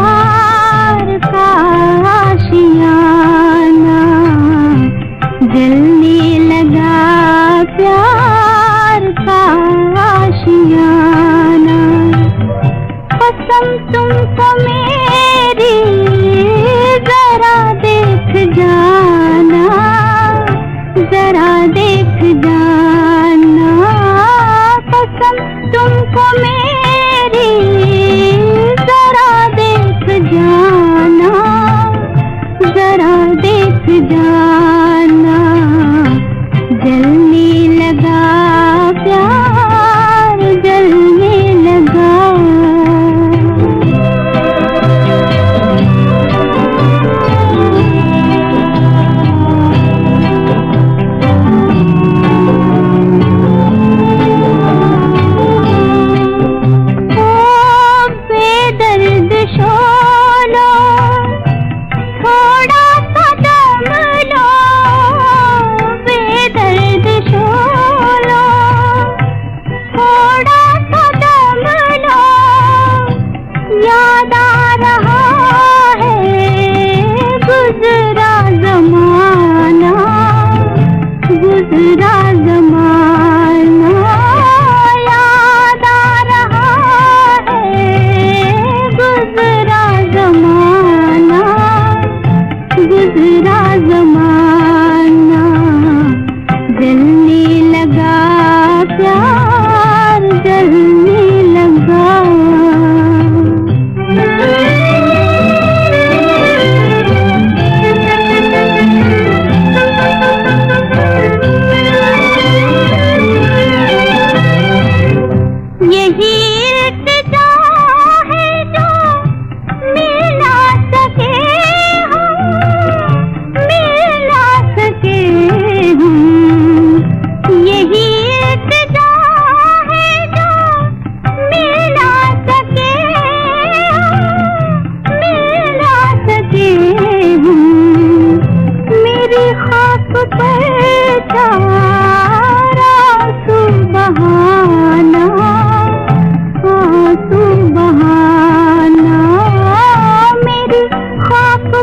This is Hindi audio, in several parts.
प्यार का आशियाना। लगा प्यार का आशियाना। जा जमाना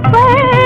पर